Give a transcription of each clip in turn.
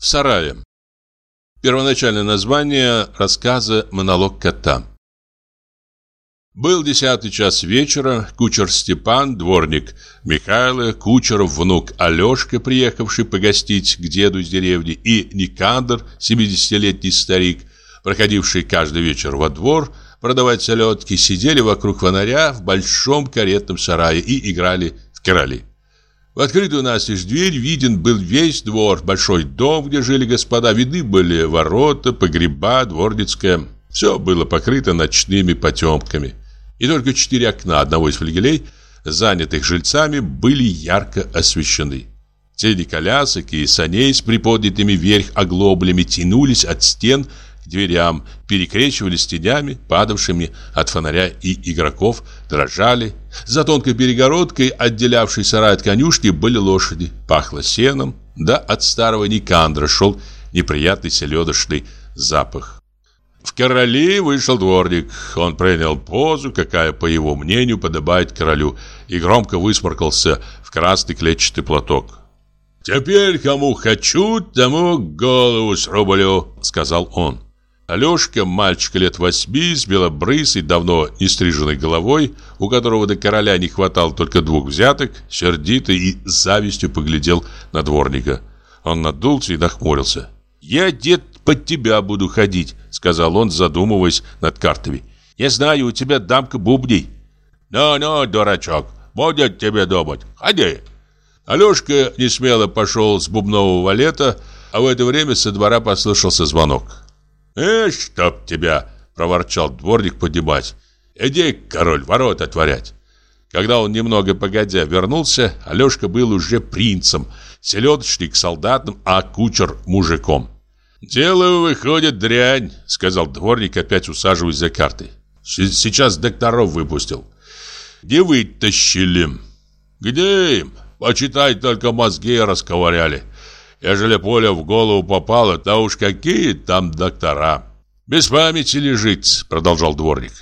В сарае. Первоначальное название рассказа «Монолог кота». Был десятый час вечера, кучер Степан, дворник Михайло, кучеров внук Алешка, приехавший погостить к деду из деревни, и Никандр, 70-летний старик, проходивший каждый вечер во двор, продавать селедки, сидели вокруг фонаря в большом каретном сарае и играли в короли. В открытую настежь дверь виден был весь двор, большой дом, где жили господа. Видны были ворота, погреба, дворницкая. Все было покрыто ночными потемками. И только четыре окна одного из флигелей, занятых жильцами, были ярко освещены. Тени колясок и саней с приподнятыми вверх оглоблями тянулись от стен дверям, перекрещивались тенями, падавшими от фонаря и игроков, дрожали. За тонкой перегородкой, отделявшей сарай от конюшни, были лошади. Пахло сеном, да от старого Никандра шел неприятный селедочный запах. В короли вышел дворник. Он принял позу, какая, по его мнению, подобает королю, и громко высморкался в красный клетчатый платок. «Теперь кому хочу, тому голову срублю», — сказал он. Алешка, мальчик лет восьми, с белобрысой, давно не стриженной головой, у которого до короля не хватало только двух взяток, сердито и с завистью поглядел на дворника. Он надулся и нахмурился. «Я, дед, под тебя буду ходить», — сказал он, задумываясь над картами. «Я знаю, у тебя дамка бубней». «Ну-ну, дурачок, будет тебе думать. Ходи». Алешка несмело пошел с бубнового валета, а в это время со двора послышался звонок. «Э, чтоб тебя!» – проворчал дворник поднимать. «Иди, король, ворот отворять!» Когда он немного погодя вернулся, Алешка был уже принцем, селедочник солдатом, а кучер мужиком. «Дело выходит дрянь», — сказал дворник, опять усаживаясь за картой. «Сейчас докторов выпустил». «Не вытащили». «Где им? Почитай, только мозги расковыряли. Ежели поле в голову попало, то уж какие там доктора. Без памяти лежит, продолжал дворник.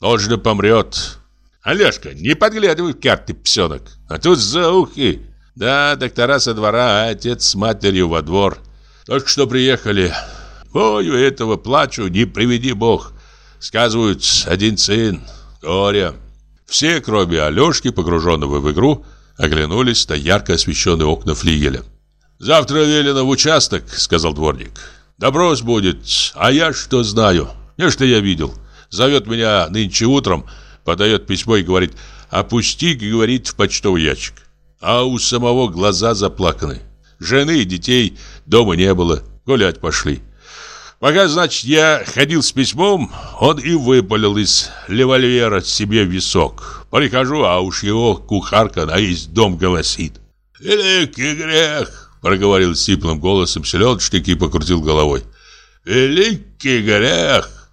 Точно помрет. Олежка, не подглядывай в карты, псенок. А тут за ухи. Да, доктора со двора, а отец с матерью во двор. Только что приехали. У этого плачу, не приведи бог. Сказывают, один сын, горе. Все, кроме Алешки, погруженного в игру, оглянулись на ярко освещенные окна флигеля. «Завтра велено в участок», — сказал дворник. «Допрос будет, а я что знаю? Не что я видел. Зовет меня нынче утром, подает письмо и говорит, опусти, говорит, в почтовый ящик. А у самого глаза заплаканы. Жены и детей дома не было, гулять пошли. Пока, значит, я ходил с письмом, он и выпалил из револьвера себе висок. Прихожу, а уж его кухарка на весь дом голосит. «Великий грех! Проговорил сиплым голосом селедочник и покрутил головой. «Великий грех!»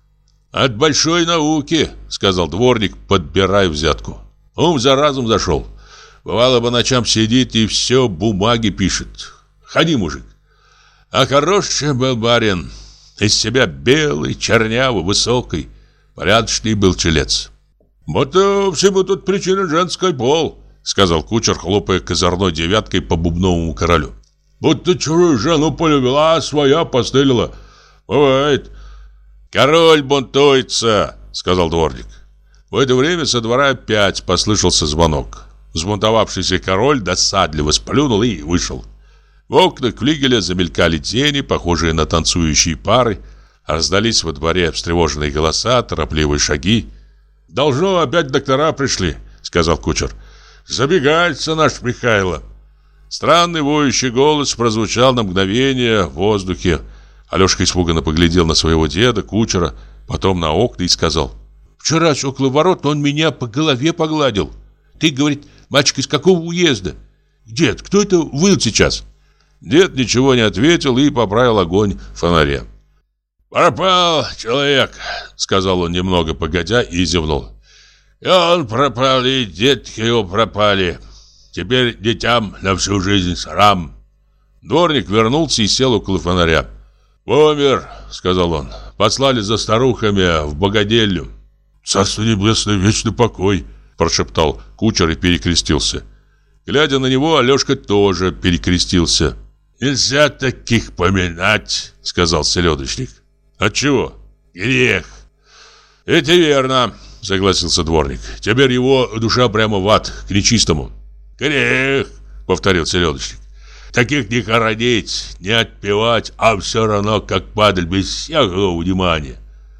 «От большой науки», — сказал дворник, подбирая взятку. «Ум за разум зашел. Бывало, по ночам сидит и все бумаги пишет. Ходи, мужик». А хороший был барин. Из себя белый, чернявый, высокий. Порядочный был челец. «Вот э, всему тут причина женской пол», — сказал кучер, хлопая козырной девяткой по бубновому королю. Будто чужую жену полюбила, а своя постылила. Бывает. Король бунтуется, сказал дворник. В это время со двора опять послышался звонок. Взбунтовавшийся король досадливо сплюнул и вышел. В окнах флигеля замелькали тени, похожие на танцующие пары. Раздались во дворе встревоженные голоса, торопливые шаги. «Должно, опять доктора пришли», — сказал кучер. «Забегается наш Михайло». Странный воющий голос прозвучал на мгновение в воздухе. Алешка испуганно поглядел на своего деда, кучера, потом на окна и сказал. «Вчера около ворот он меня по голове погладил. Ты, говорит, мальчик из какого уезда? Дед, кто это выл сейчас?» Дед ничего не ответил и поправил огонь фонаря. «Пропал человек», — сказал он немного погодя и зевнул. «И он пропал, и детки его пропали. Теперь детям на всю жизнь срам. Дворник вернулся и сел около фонаря. «Помер», — сказал он. «Послали за старухами в богадельню». «Царство небесное, вечный покой», — прошептал кучер и перекрестился. Глядя на него, Алешка тоже перекрестился. «Нельзя таких поминать», — сказал селедочник. «Отчего?» «Грех». «Это верно», — согласился дворник. «Теперь его душа прямо в ад, к нечистому». «Грех», — повторил селедочник. «Таких не хоронить, не отпевать, а все равно как падаль, без всякого внимания».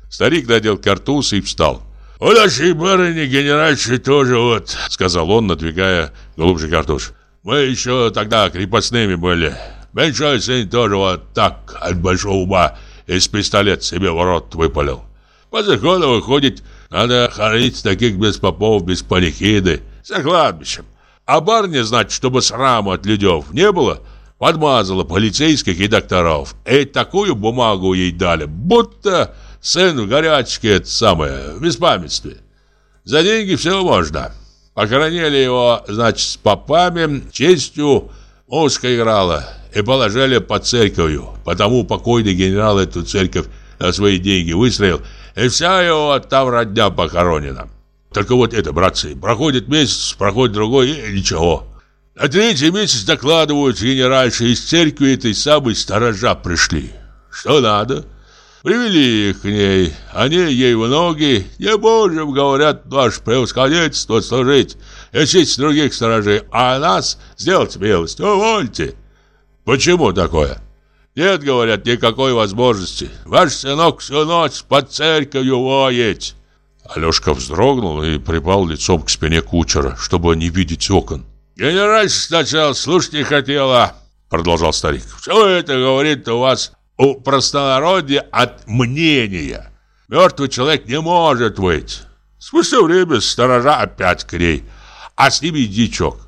Старик надел картуз и встал. «У нашей барыни генеральши тоже вот», — сказал он, надвигая глубже картуз. «Мы еще тогда крепостными были. Меньшой сын тоже вот так от большого ума из пистолет себе в рот выпалил. По закону выходит, надо хоронить таких без попов, без панихиды, за кладбищем. А барня, значит, чтобы сраму от людев не было, подмазала полицейских и докторов. И такую бумагу ей дали, будто сын в горячке это самое, в беспамятстве. За деньги все можно. Похоронили его, значит, с попами, честью музыка играла и положили под церковью. Потому покойный генерал эту церковь на свои деньги выстроил, и вся его там родня похоронена. Только вот это, братцы, проходит месяц, проходит другой, и ничего. На третий месяц докладывают генеральши из церкви этой самой сторожа пришли. Что надо? Привели их к ней, они ей в ноги, не можем, говорят, наш превосходительство служить, и честь других сторожей, а нас сделать милость, увольте. Почему такое? Нет, говорят, никакой возможности. Ваш сынок всю ночь под церковью воет. Алешка вздрогнул и припал лицом к спине кучера, чтобы не видеть окон. «Генераль сначала слушать не хотела», — продолжал старик. «Все это говорит у вас у простонародья от мнения. Мертвый человек не может выйти. Спустя время сторожа опять к ней, а с ними дичок.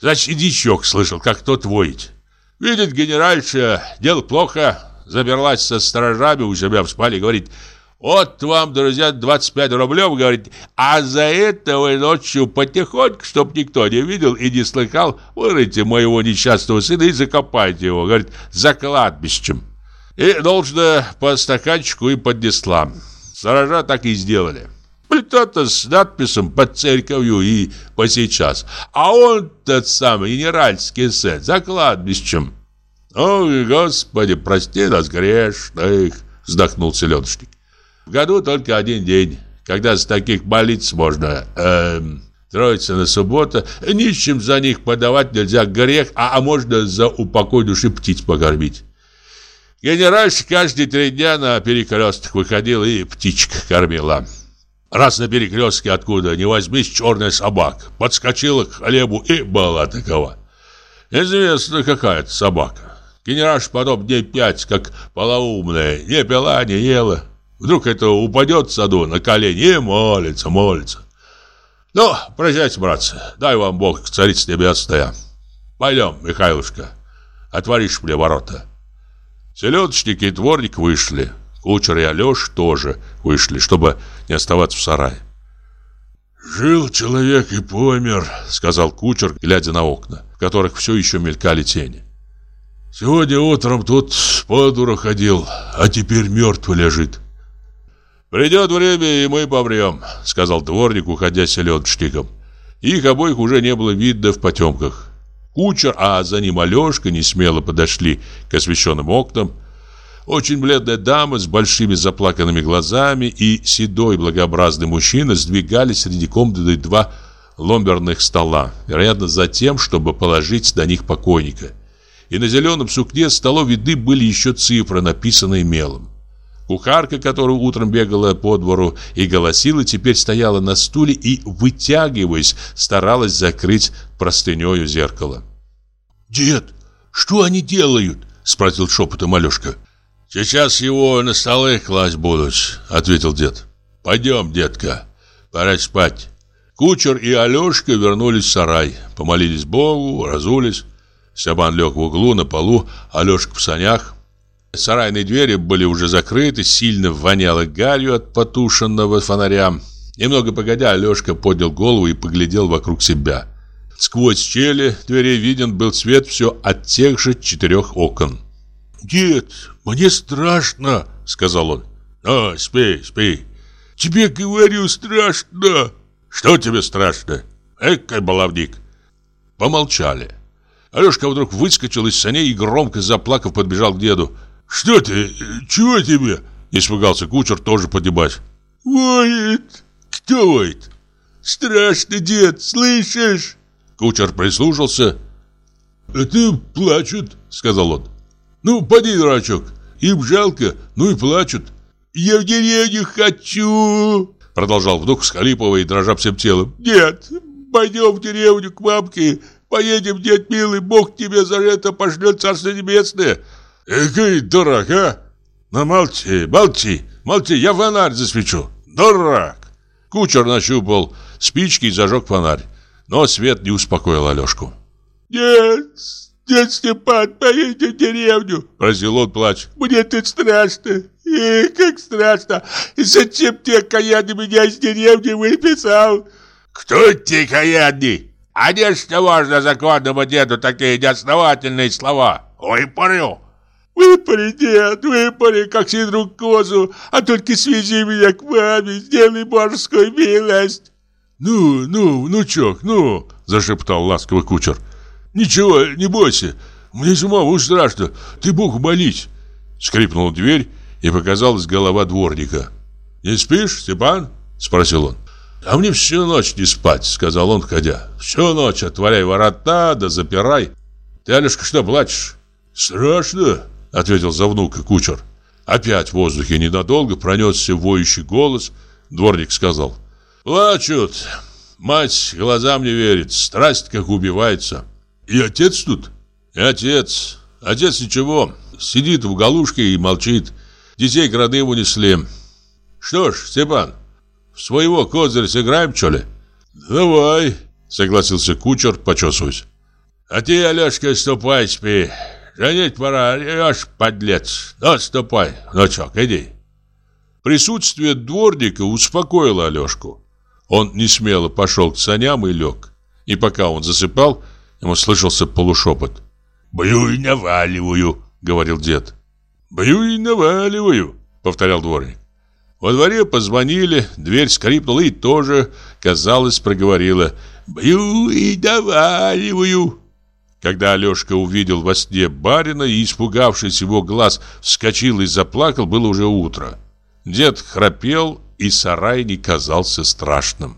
Значит, и дичок слышал, как тот воет. Видит генеральша, дело плохо, заберлась со сторожами у себя в спальне, говорит, вот вам, друзья, 25 рублев, говорит, а за это вы ночью потихоньку, чтоб никто не видел и не слыхал, вырыйте моего несчастного сына и закопайте его, говорит, за кладбищем. И должно по стаканчику и поднесла. Сторожа так и сделали. Плита-то с надписью под церковью и по сейчас. А он тот самый генеральский сын за кладбищем. «Ой, Господи, прости нас грешных!» Вздохнул селедочник. «В году только один день, когда с таких молиться можно. Эм, Троица на суббота. Нищим за них подавать нельзя грех, а, а можно за упокой души птиц покормить. Генеральша каждые три дня на перекресток выходила и птичек кормила. Раз на перекрестке откуда не возьмись черная собака. Подскочила к хлебу и была такова. Известно, какая это собака. Генеральша потом дней пять, как полоумная, не пила, не ела. Вдруг это упадет в саду на колени и молится, молится. Ну, прощайте, братцы, дай вам Бог, царица небесная. Пойдем, Михайлушка, отворишь мне ворота. Селедочник и дворник вышли. Кучер и Алеш тоже вышли, чтобы не оставаться в сарае. «Жил человек и помер», — сказал кучер, глядя на окна, в которых все еще мелькали тени. «Сегодня утром тут по дуру ходил, а теперь мертвый лежит». «Придет время, и мы помрем», — сказал дворник, уходя селедочником. Их обоих уже не было видно в потемках. Кучер, а за ним Алешка не смело подошли к освещенным окнам. Очень бледная дама с большими заплаканными глазами и седой благообразный мужчина сдвигали среди комнаты два ломберных стола, вероятно, за тем, чтобы положить на них покойника. И на зеленом сукне столов видны были еще цифры, написанные мелом. Кухарка, которая утром бегала по двору и голосила, теперь стояла на стуле и, вытягиваясь, старалась закрыть простынею зеркало. «Дед, что они делают?» — спросил шепотом Алешка. «Сейчас его на столы класть будут», — ответил дед. «Пойдем, детка, пора спать». Кучер и Алешка вернулись в сарай, помолились Богу, разулись. Сябан лег в углу на полу, Алешка в санях. Сарайные двери были уже закрыты, сильно воняло гарью от потушенного фонаря. Немного погодя, Алешка поднял голову и поглядел вокруг себя. Сквозь щели дверей виден был свет все от тех же четырех окон. «Дед, мне страшно», — сказал он. «Ну, спи, спи. Тебе, говорю, страшно». «Что тебе страшно? Экой баловник». Помолчали. Алешка вдруг выскочил из саней и громко заплакав подбежал к деду. «Что ты? Чего тебе?» Испугался кучер, тоже поднимать. «Воет!» «Кто воет?» «Страшно, дед, слышишь?» Кучер прислушался. «Это плачут», — сказал он. «Ну, поди, дурачок, им жалко, ну и плачут». «Я в деревню хочу!» Продолжал вдруг всхлипывая и дрожа всем телом. «Нет, пойдем в деревню к мамке, поедем, дед милый, Бог тебе за это пошлет Царство Небесное!» «Экой дурак, а! Ну молчи, молчи, молчи, я фонарь засвечу! Дурак!» Кучер нащупал спички и зажег фонарь, но свет не успокоил Алешку. «Нет, дед Степан, поедем в деревню!» – просил он, плач. «Мне тут страшно, Эх, как страшно! И зачем ты, окаянный, меня из деревни выписал?» «Кто ты, каянный? А не что можно законному деду такие неосновательные слова? Выпарю!» «Выпари, дед, выпари, как сидру козу, а только свези меня к маме, сделай морскую милость!» «Ну, ну, внучок, ну!» – зашептал ласковый кучер. «Ничего, не бойся, мне самому страшно, ты Богу молить!» Скрипнула дверь, и показалась голова дворника. «Не спишь, Степан?» – спросил он. «А мне всю ночь не спать», – сказал он, входя. «Всю ночь отворяй ворота, да запирай. Ты, Алешка, что, плачешь?» «Страшно», – ответил за внука кучер. Опять в воздухе ненадолго пронесся воющий голос. Дворник сказал. «Плачут. Мать глазам не верит. Страсть как убивается. И отец тут?» «И отец. Отец ничего. Сидит в уголушке и молчит. Детей к родным унесли. Что ж, Степан, в своего козыря сыграем, что ли? Давай, согласился кучер, почесываясь. А ты, Алешка, ступай, спи. Женить пора, ешь, подлец. Ну, ступай, внучок, иди. Присутствие дворника успокоило Алешку. Он несмело пошел к саням и лег. И пока он засыпал, ему слышался полушепот. «Бью и наваливаю», — говорил дед. «Бью и наваливаю», — повторял дворник. Во дворе позвонили, дверь скрипнула и тоже, казалось, проговорила «Бью и наваливаю». Когда Алешка увидел во сне барина и, испугавшись его глаз, вскочил и заплакал, было уже утро. Дед храпел, и сарай не казался страшным.